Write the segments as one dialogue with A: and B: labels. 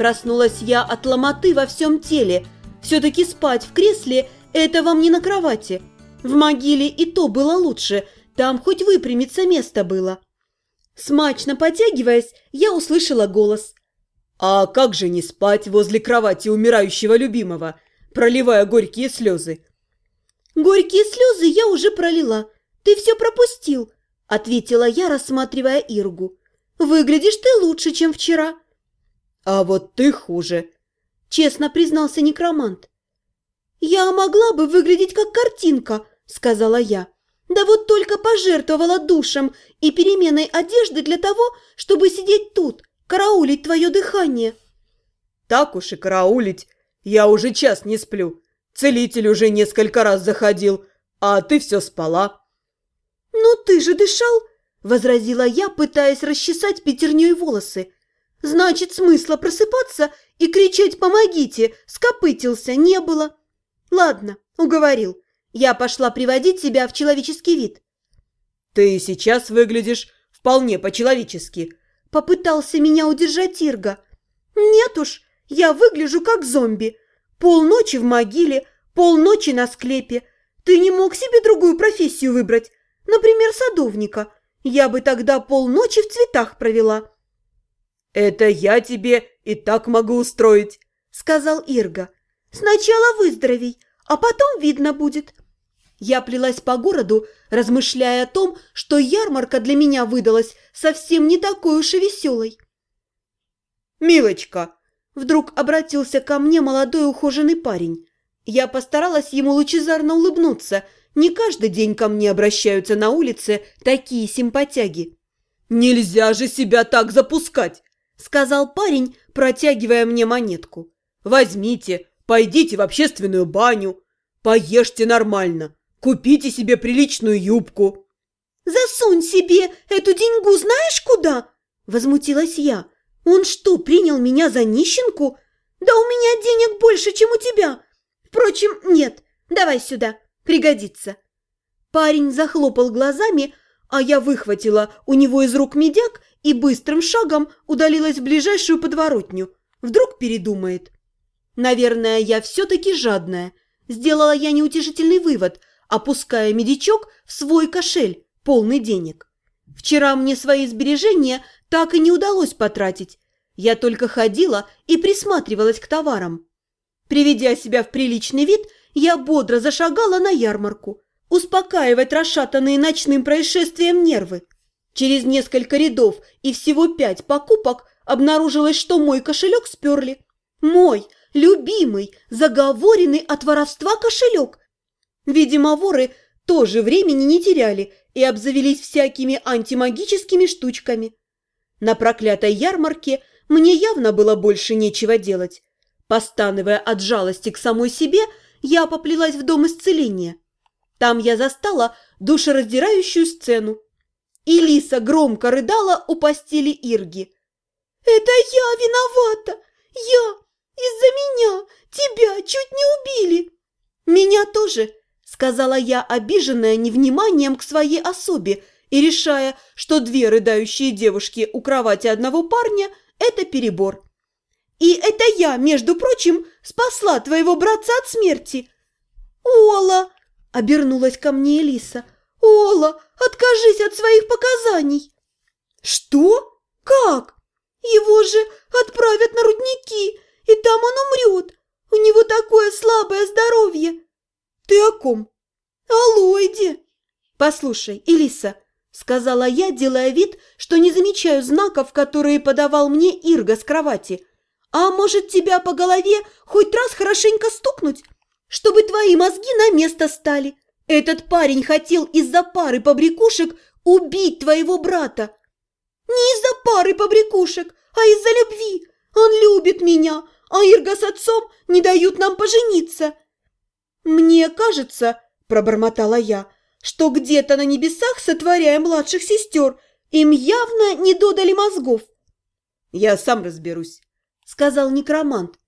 A: Проснулась я от ломоты во всем теле. Все-таки спать в кресле – это вам не на кровати. В могиле и то было лучше, там хоть выпрямиться место было. Смачно потягиваясь, я услышала голос.
B: «А как же не спать возле кровати умирающего любимого, проливая горькие слезы?»
A: «Горькие слезы я уже пролила. Ты все пропустил», – ответила я, рассматривая Иргу. «Выглядишь ты лучше, чем вчера».
B: «А вот ты хуже», –
A: честно признался некромант. «Я могла бы выглядеть как картинка», – сказала я. «Да вот только пожертвовала душем и переменой одежды для того, чтобы сидеть тут, караулить твое дыхание».
B: «Так уж и караулить. Я уже час не сплю. Целитель уже несколько раз заходил, а ты все спала».
A: «Ну ты же дышал!» – возразила я, пытаясь расчесать пятерней волосы. Значит, смысла просыпаться и кричать «помогите!» скопытился не было. Ладно, уговорил. Я пошла приводить себя в человеческий вид.
B: Ты сейчас выглядишь вполне по-человечески.
A: Попытался меня удержать Ирга. Нет уж, я выгляжу как зомби. Полночи в могиле, полночи на склепе. Ты не мог себе другую профессию выбрать? Например, садовника. Я бы тогда полночи в цветах провела.
B: «Это я тебе и так могу устроить», — сказал Ирга.
A: «Сначала выздоровей, а потом видно будет». Я плелась по городу, размышляя о том, что ярмарка для меня выдалась совсем не такой уж и веселой.
B: «Милочка!»
A: – вдруг обратился ко мне молодой ухоженный парень. Я постаралась ему лучезарно улыбнуться. Не каждый день ко мне обращаются на улице такие симпатяги.
B: «Нельзя же себя так запускать!»
A: Сказал парень, протягивая мне монетку.
B: «Возьмите, пойдите в общественную баню, поешьте нормально, купите себе приличную юбку».
A: «Засунь себе эту деньгу знаешь куда?» – возмутилась я. «Он что, принял меня за нищенку? Да у меня денег больше, чем у тебя. Впрочем, нет, давай сюда, пригодится». Парень захлопал глазами, а я выхватила у него из рук медяк и быстрым шагом удалилась в ближайшую подворотню. Вдруг передумает. Наверное, я все-таки жадная. Сделала я неутешительный вывод, опуская медичок в свой кошель, полный денег. Вчера мне свои сбережения так и не удалось потратить. Я только ходила и присматривалась к товарам. Приведя себя в приличный вид, я бодро зашагала на ярмарку, успокаивать расшатанные ночным происшествием нервы. Через несколько рядов и всего пять покупок обнаружилось, что мой кошелек сперли. Мой, любимый, заговоренный от воровства кошелек. Видимо, воры тоже времени не теряли и обзавелись всякими антимагическими штучками. На проклятой ярмарке мне явно было больше нечего делать. Постановая от жалости к самой себе, я поплелась в дом исцеления. Там я застала душераздирающую сцену. И Лиса громко рыдала у постели Ирги. «Это я виновата! Я! Из-за меня! Тебя чуть не убили!» «Меня тоже!» – сказала я, обиженная невниманием к своей особе и решая, что две рыдающие девушки у кровати одного парня – это перебор. «И это я, между прочим, спасла твоего братца от смерти!» «Ола!» – обернулась ко мне Элиса – «Ола, откажись от своих показаний!» «Что? Как? Его же отправят на рудники, и там он умрет. У него такое слабое здоровье!» «Ты о ком?» «О Ллойде!» «Послушай, Элиса!» – сказала я, делая вид, что не замечаю знаков, которые подавал мне Ирга с кровати. «А может, тебя по голове хоть раз хорошенько стукнуть, чтобы твои мозги на место стали?» Этот парень хотел из-за пары побрякушек убить твоего брата. Не из-за пары побрякушек, а из-за любви. Он любит меня, а Ирга с отцом не дают нам пожениться. Мне кажется, пробормотала я, что где-то на небесах, сотворяя младших сестер, им явно не додали мозгов.
B: Я сам разберусь,
A: сказал некромант.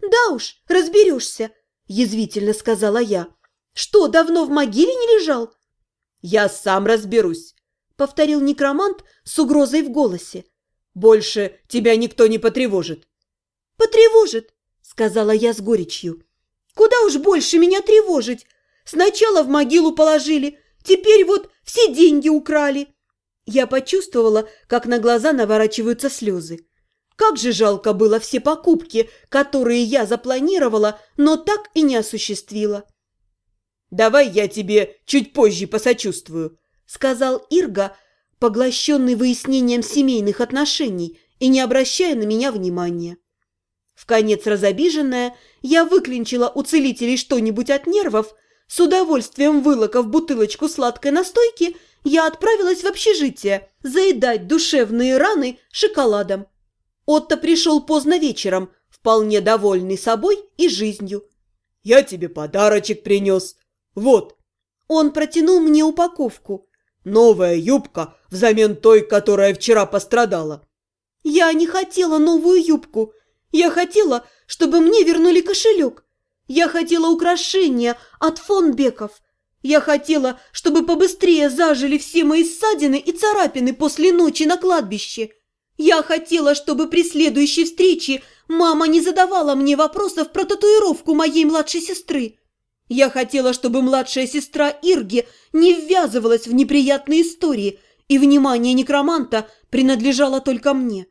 A: Да уж, разберешься, язвительно сказала я. Что, давно в могиле не лежал?»
B: «Я сам разберусь», — повторил некромант с угрозой в голосе. «Больше тебя никто не потревожит».
A: «Потревожит», — сказала я с горечью. «Куда уж больше меня тревожить? Сначала в могилу положили, теперь вот все деньги украли». Я почувствовала, как на глаза наворачиваются слезы. Как же жалко было все покупки, которые я запланировала, но так и не осуществила.
B: «Давай я тебе чуть позже посочувствую», —
A: сказал Ирга, поглощенный выяснением семейных отношений и не обращая на меня внимания. В конец разобиженная, я выклинчила у целителей что-нибудь от нервов, с удовольствием вылокав бутылочку сладкой настойки, я отправилась в общежитие заедать душевные раны шоколадом. Отто пришел поздно вечером, вполне довольный собой и жизнью.
B: «Я тебе подарочек принес», «Вот».
A: Он протянул мне упаковку.
B: «Новая юбка взамен той, которая вчера пострадала».
A: «Я не хотела новую юбку. Я хотела, чтобы мне вернули кошелек. Я хотела украшения от фонбеков. Я хотела, чтобы побыстрее зажили все мои ссадины и царапины после ночи на кладбище. Я хотела, чтобы при следующей встрече мама не задавала мне вопросов про татуировку моей младшей сестры. Я хотела, чтобы младшая сестра Ирги не ввязывалась в неприятные истории, и внимание некроманта принадлежало только мне.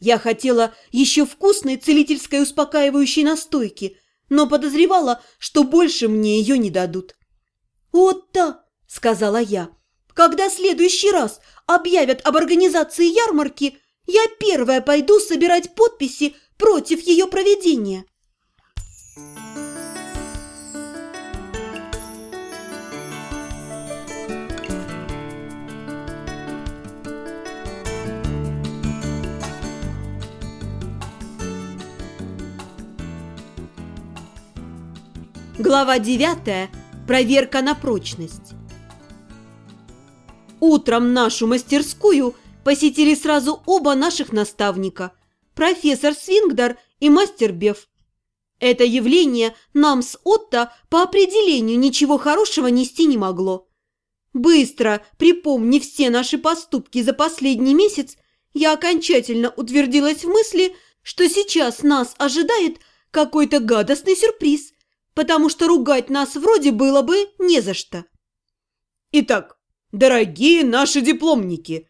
A: Я хотела еще вкусной целительской успокаивающей настойки, но подозревала, что больше мне ее не дадут. «Отто!» – сказала я. «Когда следующий раз объявят об организации ярмарки, я первая пойду собирать подписи против ее проведения». Глава 9. Проверка на прочность. Утром нашу мастерскую посетили сразу оба наших наставника – профессор Свингдар и мастер Беф. Это явление нам с Отто по определению ничего хорошего нести не могло. Быстро припомнив все наши поступки за последний месяц, я окончательно утвердилась в мысли, что сейчас нас ожидает какой-то гадостный сюрприз, потому что ругать нас вроде было бы не за что.
B: «Итак, дорогие наши дипломники!»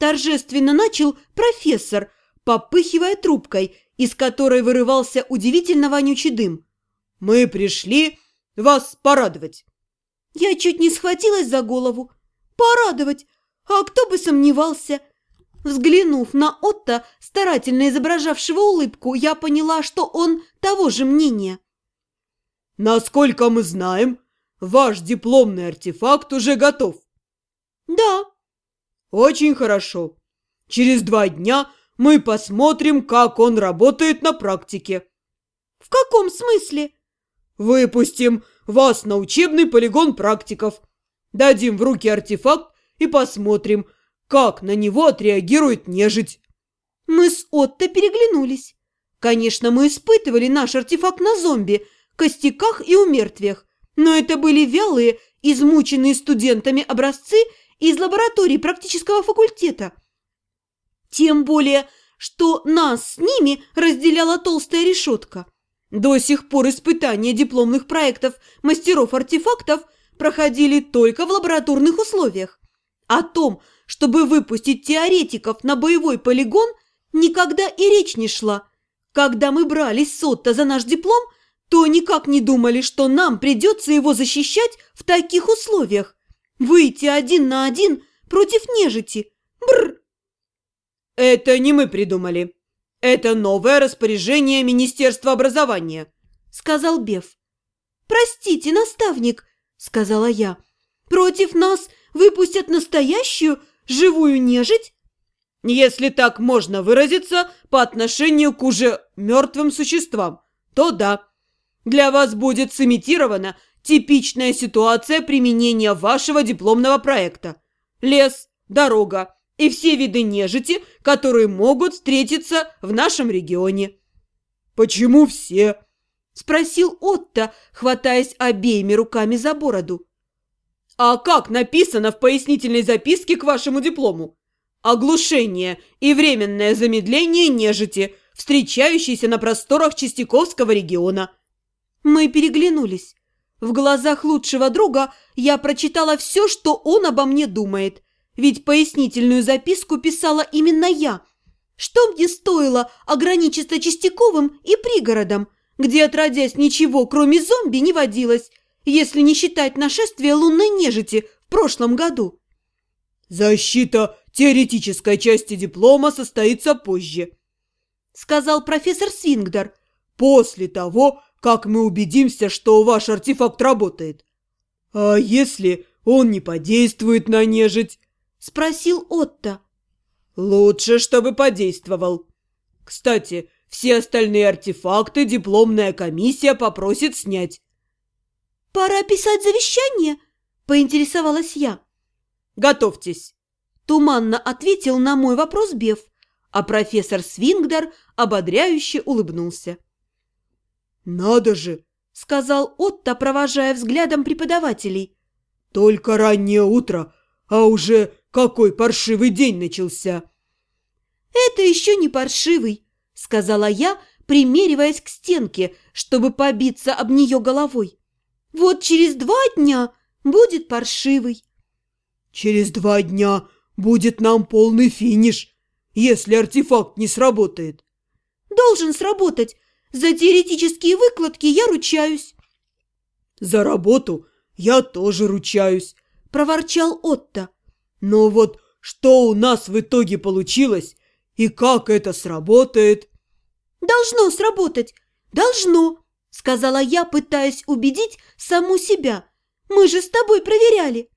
A: Торжественно начал профессор, попыхивая трубкой, из которой вырывался удивительно вонючий дым.
B: «Мы пришли вас порадовать!»
A: Я чуть не схватилась за голову. «Порадовать? А кто бы сомневался?» Взглянув на Отто, старательно изображавшего улыбку, я поняла, что он того же мнения.
B: Насколько мы знаем, ваш дипломный артефакт уже готов.
A: Да.
B: Очень хорошо. Через два дня мы посмотрим, как он работает на практике.
A: В каком смысле?
B: Выпустим вас на учебный полигон практиков. Дадим в руки артефакт и посмотрим, как на него отреагирует нежить.
A: Мы с Отто переглянулись. Конечно, мы испытывали наш артефакт на зомби – костяках и умертвиях, но это были вялые, измученные студентами образцы из лаборатории практического факультета. Тем более, что нас с ними разделяла толстая решетка. До сих пор испытания дипломных проектов мастеров-артефактов проходили только в лабораторных условиях. О том, чтобы выпустить теоретиков на боевой полигон, никогда и речь не шла. Когда мы брались с Отто за наш диплом – то никак не думали, что нам придется его защищать в таких условиях. Выйти один на один против нежити. Бррр!
B: Это не мы придумали. Это новое распоряжение Министерства образования,
A: сказал Беф. Простите, наставник, сказала я. Против нас выпустят настоящую живую нежить?
B: Если так можно выразиться по отношению к уже мертвым существам, то да. Для вас будет сымитирована типичная ситуация применения вашего дипломного проекта. Лес, дорога и все виды нежити, которые могут встретиться в нашем регионе. «Почему все?» – спросил Отто, хватаясь обеими руками за бороду. «А как написано в пояснительной записке к вашему диплому? Оглушение и временное замедление нежити – встречающийся на просторах Чистяковского региона.
A: Мы переглянулись. В глазах лучшего друга я прочитала все, что он обо мне думает. Ведь пояснительную записку писала именно я. Что мне стоило ограничиться Чистяковым и пригородом, где, отродясь, ничего, кроме зомби, не водилось, если не считать нашествие лунной нежити в прошлом году?
B: «Защита теоретической части диплома состоится позже», — сказал профессор Свингдер, «после того, как мы убедимся, что ваш артефакт работает. А если он не подействует на нежить?» – спросил Отто. «Лучше, чтобы подействовал. Кстати, все остальные артефакты дипломная комиссия попросит снять».
A: «Пора писать завещание?» – поинтересовалась я.
B: «Готовьтесь!» – туманно ответил на мой вопрос Беф, а профессор Свингдер ободряюще улыбнулся. «Надо же!» – сказал Отто, провожая взглядом преподавателей. «Только раннее утро, а уже какой паршивый день начался!»
A: «Это еще не паршивый!» – сказала я, примериваясь к стенке, чтобы побиться об нее головой. «Вот через два дня будет паршивый!»
B: «Через два дня будет нам полный финиш, если артефакт не сработает!»
A: «Должен сработать!» За теоретические выкладки я ручаюсь».
B: «За работу я тоже ручаюсь», – проворчал Отто. «Но вот что у нас в итоге получилось и как это сработает?»
A: «Должно сработать, должно», – сказала я, пытаясь убедить саму себя. «Мы же с тобой проверяли».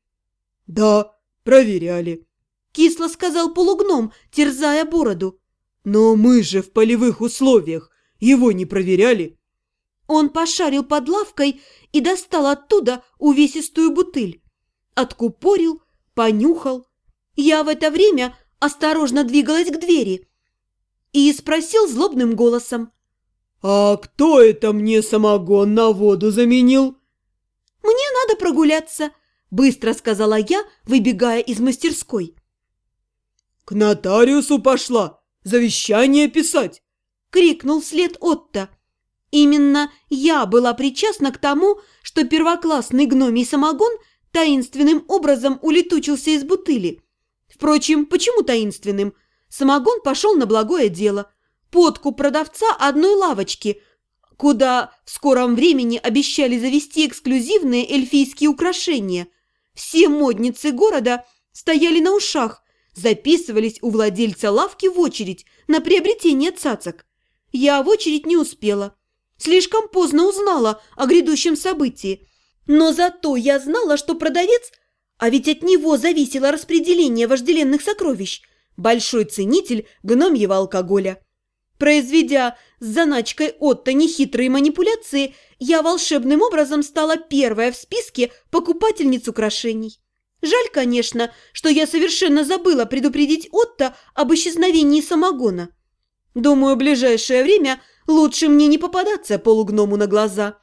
B: «Да, проверяли», – кисло сказал полугном, терзая бороду. «Но мы же в полевых условиях. Его не проверяли?»
A: Он пошарил под лавкой и достал оттуда увесистую бутыль. Откупорил, понюхал. Я в это время осторожно двигалась к двери и спросил злобным голосом.
B: «А кто это мне самогон на воду заменил?»
A: «Мне надо прогуляться», – быстро сказала я, выбегая из мастерской.
B: «К нотариусу пошла, завещание писать»
A: крикнул вслед Отто. Именно я была причастна к тому, что первоклассный гномий самогон таинственным образом улетучился из бутыли. Впрочем, почему таинственным? Самогон пошел на благое дело. Подкуп продавца одной лавочки, куда в скором времени обещали завести эксклюзивные эльфийские украшения. Все модницы города стояли на ушах, записывались у владельца лавки в очередь на приобретение цацок. Я в очередь не успела. Слишком поздно узнала о грядущем событии. Но зато я знала, что продавец, а ведь от него зависело распределение вожделенных сокровищ, большой ценитель гномьего алкоголя. Произведя с заначкой Отто нехитрые манипуляции, я волшебным образом стала первая в списке покупательниц украшений. Жаль, конечно, что я совершенно забыла предупредить Отто об исчезновении самогона. Думаю, в ближайшее время лучше мне не попадаться полугному на глаза.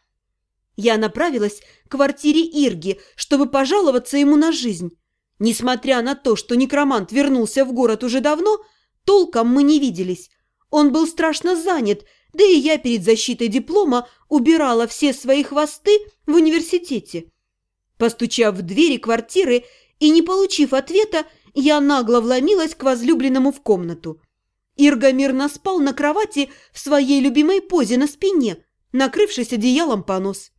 A: Я направилась к квартире Ирги, чтобы пожаловаться ему на жизнь. Несмотря на то, что некромант вернулся в город уже давно, толком мы не виделись. Он был страшно занят, да и я перед защитой диплома убирала все свои хвосты в университете. Постучав в двери квартиры и не получив ответа, я нагло вломилась к возлюбленному в комнату. Ирга мирно спал на кровати в своей любимой позе на спине, накрывшись одеялом по нос.